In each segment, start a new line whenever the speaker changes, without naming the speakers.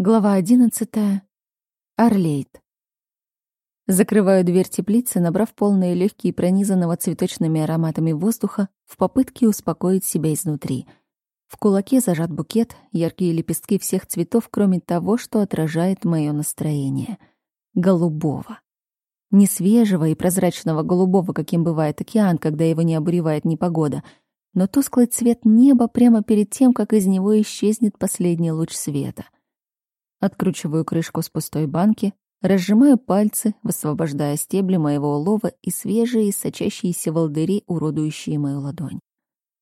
Глава одиннадцатая. Орлейт. Закрываю дверь теплицы, набрав полные легкие пронизанного цветочными ароматами воздуха в попытке успокоить себя изнутри. В кулаке зажат букет, яркие лепестки всех цветов, кроме того, что отражает мое настроение. Голубого. Не свежего и прозрачного голубого, каким бывает океан, когда его не обуревает непогода, но тусклый цвет неба прямо перед тем, как из него исчезнет последний луч света — Откручиваю крышку с пустой банки, разжимаю пальцы, высвобождая стебли моего улова и свежие, сочащиеся волдыри, уродующие мою ладонь.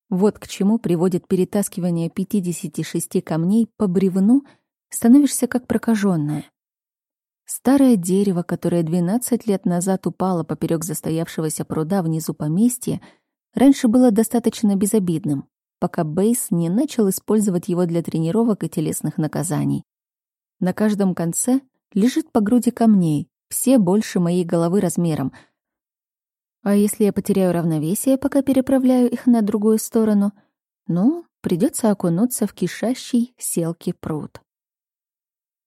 Вот к чему приводит перетаскивание 56 камней по бревну, становишься как прокаженная. Старое дерево, которое 12 лет назад упало поперек застоявшегося пруда внизу поместья, раньше было достаточно безобидным, пока Бейс не начал использовать его для тренировок и телесных наказаний. На каждом конце лежит по груди камней, все больше моей головы размером. А если я потеряю равновесие, пока переправляю их на другую сторону, ну, придется окунуться в кишащий селки пруд.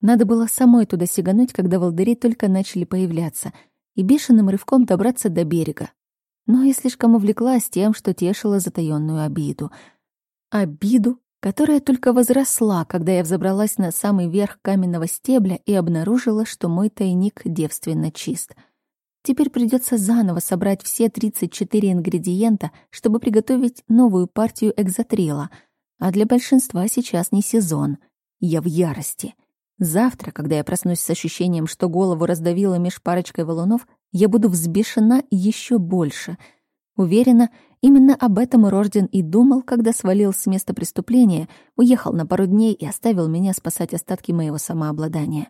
Надо было самой туда сигануть, когда волдыри только начали появляться, и бешеным рывком добраться до берега. Но я слишком увлеклась тем, что тешила затаённую обиду. Обиду которая только возросла, когда я взобралась на самый верх каменного стебля и обнаружила, что мой тайник девственно чист. Теперь придется заново собрать все 34 ингредиента, чтобы приготовить новую партию экзотрила. А для большинства сейчас не сезон. Я в ярости. Завтра, когда я проснусь с ощущением, что голову раздавило меж парочкой валунов, я буду взбешена еще больше. Уверена, Именно об этом Рожден и думал, когда свалил с места преступления, уехал на пару дней и оставил меня спасать остатки моего самообладания.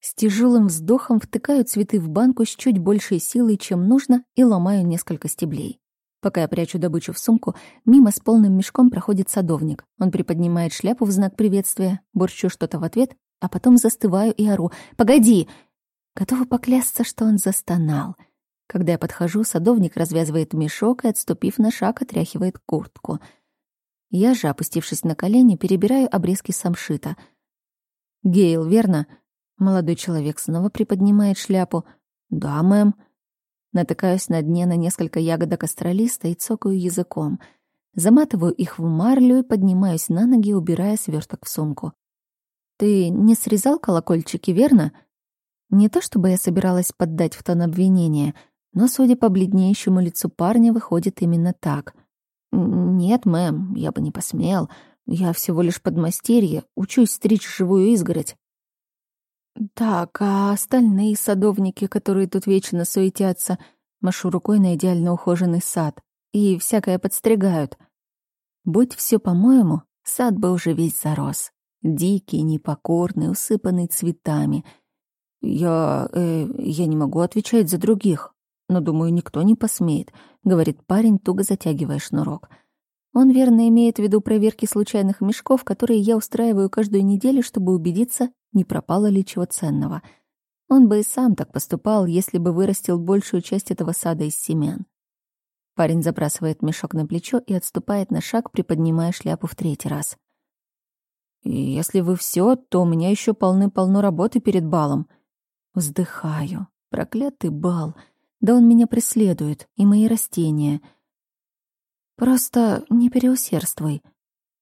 С тяжелым вздохом втыкаю цветы в банку с чуть большей силой, чем нужно, и ломаю несколько стеблей. Пока я прячу добычу в сумку, мимо с полным мешком проходит садовник. Он приподнимает шляпу в знак приветствия, бурчу что-то в ответ, а потом застываю и ору. «Погоди!» Готова поклясться, что он застонал — когда я подхожу, садовник развязывает мешок и, отступив на шаг, отряхивает куртку. Я же, опустившись на колени, перебираю обрезки самшита. «Гейл, верно?» Молодой человек снова приподнимает шляпу. «Да, мэм». Натыкаюсь на дне на несколько ягодок астролиста и цокаю языком. Заматываю их в марлю и поднимаюсь на ноги, убирая сверток в сумку. «Ты не срезал колокольчики, верно?» Не то чтобы я собиралась поддать в тон обвинения — но, судя по бледнеющему лицу парня, выходит именно так. «Нет, мэм, я бы не посмел. Я всего лишь подмастерье, учусь стричь живую изгородь». «Так, а остальные садовники, которые тут вечно суетятся, машу рукой на идеально ухоженный сад, и всякое подстригают. Будь все по-моему, сад бы уже весь зарос. Дикий, непокорный, усыпанный цветами. Я... Э, я не могу отвечать за других но, думаю, никто не посмеет», — говорит парень, туго затягивая шнурок. Он верно имеет в виду проверки случайных мешков, которые я устраиваю каждую неделю, чтобы убедиться, не пропало ли чего ценного. Он бы и сам так поступал, если бы вырастил большую часть этого сада из семян. Парень забрасывает мешок на плечо и отступает на шаг, приподнимая шляпу в третий раз. «Если вы все, то у меня еще полны-полно работы перед балом». Вздыхаю. Проклятый бал. Да он меня преследует, и мои растения. Просто не переусердствуй.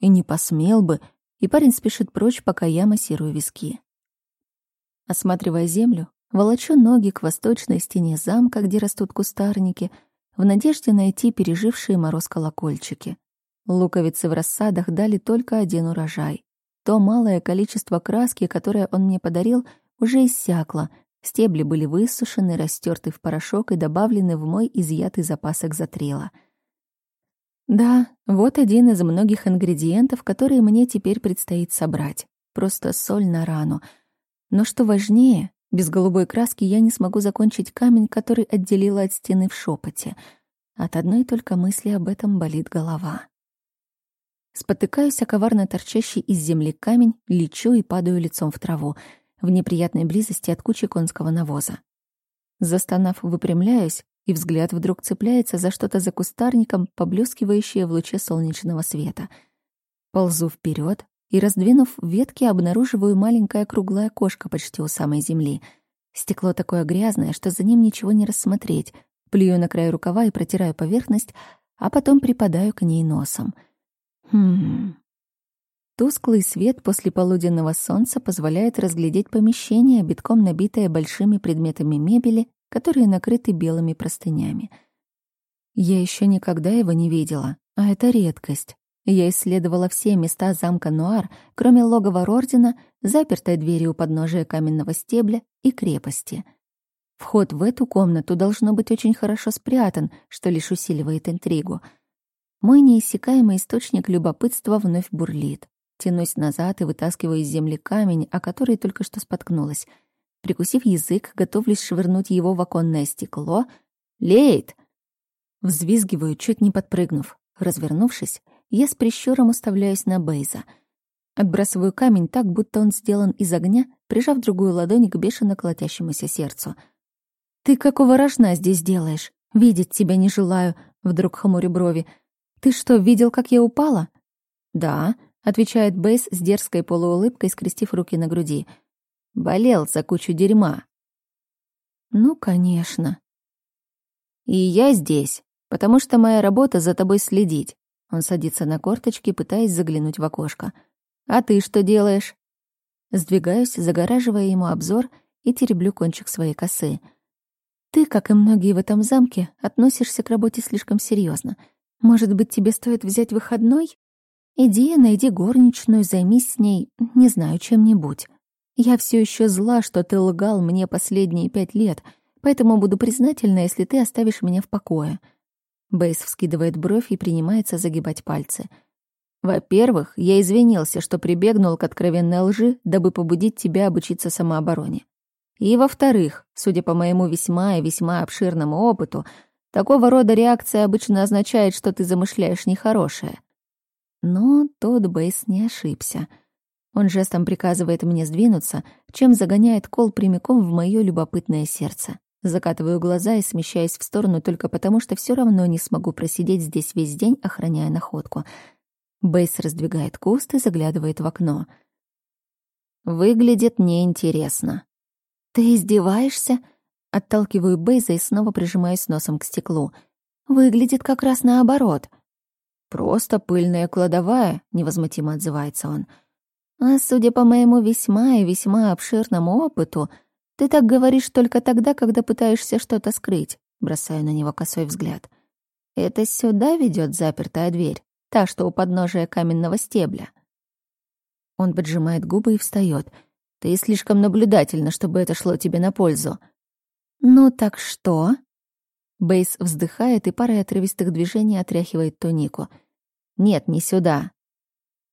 И не посмел бы, и парень спешит прочь, пока я массирую виски. Осматривая землю, волочу ноги к восточной стене замка, где растут кустарники, в надежде найти пережившие мороз колокольчики. Луковицы в рассадах дали только один урожай. То малое количество краски, которое он мне подарил, уже иссякло — Стебли были высушены, растерты в порошок и добавлены в мой изъятый запас экзотрила. Да, вот один из многих ингредиентов, которые мне теперь предстоит собрать. Просто соль на рану. Но что важнее, без голубой краски я не смогу закончить камень, который отделила от стены в шепоте. От одной только мысли об этом болит голова. Спотыкаюсь о коварно торчащий из земли камень, лечу и падаю лицом в траву — в неприятной близости от кучи конского навоза. Застонав, выпрямляюсь, и взгляд вдруг цепляется за что-то за кустарником, поблескивающее в луче солнечного света. Ползу вперед, и, раздвинув ветки, обнаруживаю маленькое круглое окошко почти у самой земли. Стекло такое грязное, что за ним ничего не рассмотреть. Плюю на край рукава и протираю поверхность, а потом припадаю к ней носом. Хм... Тусклый свет после полуденного солнца позволяет разглядеть помещение, битком набитое большими предметами мебели, которые накрыты белыми простынями. Я еще никогда его не видела, а это редкость. Я исследовала все места замка Нуар, кроме логова Рордина, запертой двери у подножия каменного стебля и крепости. Вход в эту комнату должно быть очень хорошо спрятан, что лишь усиливает интригу. Мой неиссякаемый источник любопытства вновь бурлит. Тянусь назад и вытаскиваю из земли камень, о который только что споткнулась. Прикусив язык, готовлюсь швырнуть его в оконное стекло. «Лейт!» Взвизгиваю, чуть не подпрыгнув. Развернувшись, я с прищуром уставляюсь на Бейза. Отбрасываю камень так, будто он сделан из огня, прижав другую ладонь к бешено колотящемуся сердцу. «Ты какого рожна здесь делаешь? Видеть тебя не желаю», — вдруг хмурю брови. «Ты что, видел, как я упала?» «Да», — отвечает Бейс с дерзкой полуулыбкой, скрестив руки на груди. «Болел за кучу дерьма». «Ну, конечно». «И я здесь, потому что моя работа за тобой следить». Он садится на корточки, пытаясь заглянуть в окошко. «А ты что делаешь?» Сдвигаюсь, загораживая ему обзор, и тереблю кончик своей косы — ты, как и многие в этом замке, относишься к работе слишком серьезно. Может быть, тебе стоит взять выходной? Иди, найди горничную, займись с ней, не знаю, чем-нибудь. Я все еще зла, что ты лгал мне последние пять лет, поэтому буду признательна, если ты оставишь меня в покое». Бейс вскидывает бровь и принимается загибать пальцы. «Во-первых, я извинился, что прибегнул к откровенной лжи, дабы побудить тебя обучиться самообороне. И, во-вторых, судя по моему весьма и весьма обширному опыту, такого рода реакция обычно означает, что ты замышляешь нехорошее. Но тот Бейс не ошибся. Он жестом приказывает мне сдвинуться, чем загоняет кол прямиком в моё любопытное сердце. Закатываю глаза и смещаюсь в сторону только потому, что все равно не смогу просидеть здесь весь день, охраняя находку. Бейс раздвигает куст и заглядывает в окно. Выглядит неинтересно. «Ты издеваешься?» Отталкиваю Бейза и снова прижимаюсь носом к стеклу. «Выглядит как раз наоборот». «Просто пыльная кладовая», — невозмутимо отзывается он. «А судя по моему весьма и весьма обширному опыту, ты так говоришь только тогда, когда пытаешься что-то скрыть», — бросаю на него косой взгляд. «Это сюда ведет запертая дверь, та, что у подножия каменного стебля». Он поджимает губы и встает — ты слишком наблюдательна, чтобы это шло тебе на пользу. Ну так что? Бейс вздыхает и парой отрывистых движений отряхивает тунику. Нет, не сюда.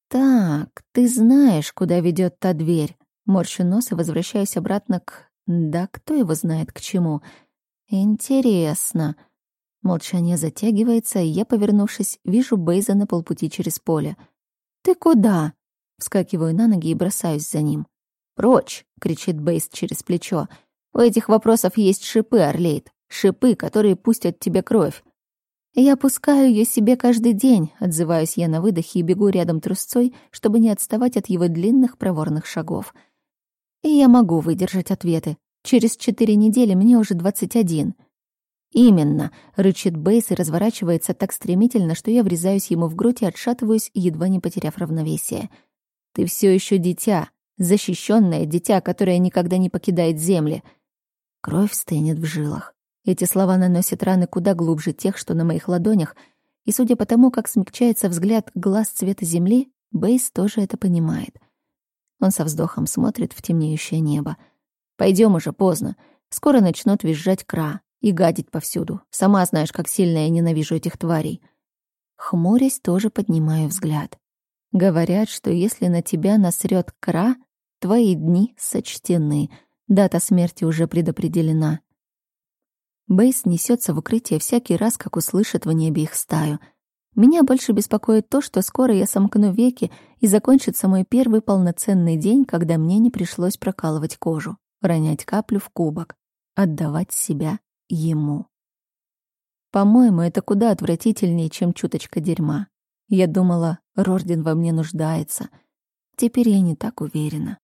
Так, ты знаешь, куда ведет та дверь. Морщу нос и возвращаюсь обратно к... Да кто его знает к чему? Интересно. Молчание затягивается, и я, повернувшись, вижу Бейза на полпути через поле. «Ты куда?» Вскакиваю на ноги и бросаюсь за ним. «Прочь!» — кричит Бейс через плечо. «У этих вопросов есть шипы, Орлейд. Шипы, которые пустят тебе кровь». «Я пускаю ее себе каждый день», — отзываюсь я на выдохе и бегу рядом трусцой, чтобы не отставать от его длинных проворных шагов. И я могу выдержать ответы. Через четыре недели мне уже двадцать один. «Именно», — рычит Бейс и разворачивается так стремительно, что я врезаюсь ему в грудь и отшатываюсь, едва не потеряв равновесие. «Ты все еще дитя, защищенное дитя, которое никогда не покидает земли. Кровь стынет в жилах. Эти слова наносят раны куда глубже тех, что на моих ладонях, и судя по тому, как смягчается взгляд глаз цвета земли, Бейс тоже это понимает. Он со вздохом смотрит в темнеющее небо. Пойдем уже поздно. Скоро начнут визжать кра и гадить повсюду. Сама знаешь, как сильно я ненавижу этих тварей. Хмурясь, тоже поднимаю взгляд. Говорят, что если на тебя насрет кра, твои дни сочтены, дата смерти уже предопределена. Бейс несется в укрытие всякий раз, как услышит в небе их стаю. Меня больше беспокоит то, что скоро я сомкну веки и закончится мой первый полноценный день, когда мне не пришлось прокалывать кожу, ронять каплю в кубок, отдавать себя ему. По-моему, это куда отвратительнее, чем чуточка дерьма. Я думала, Рордин во мне нуждается. Теперь я не так уверена.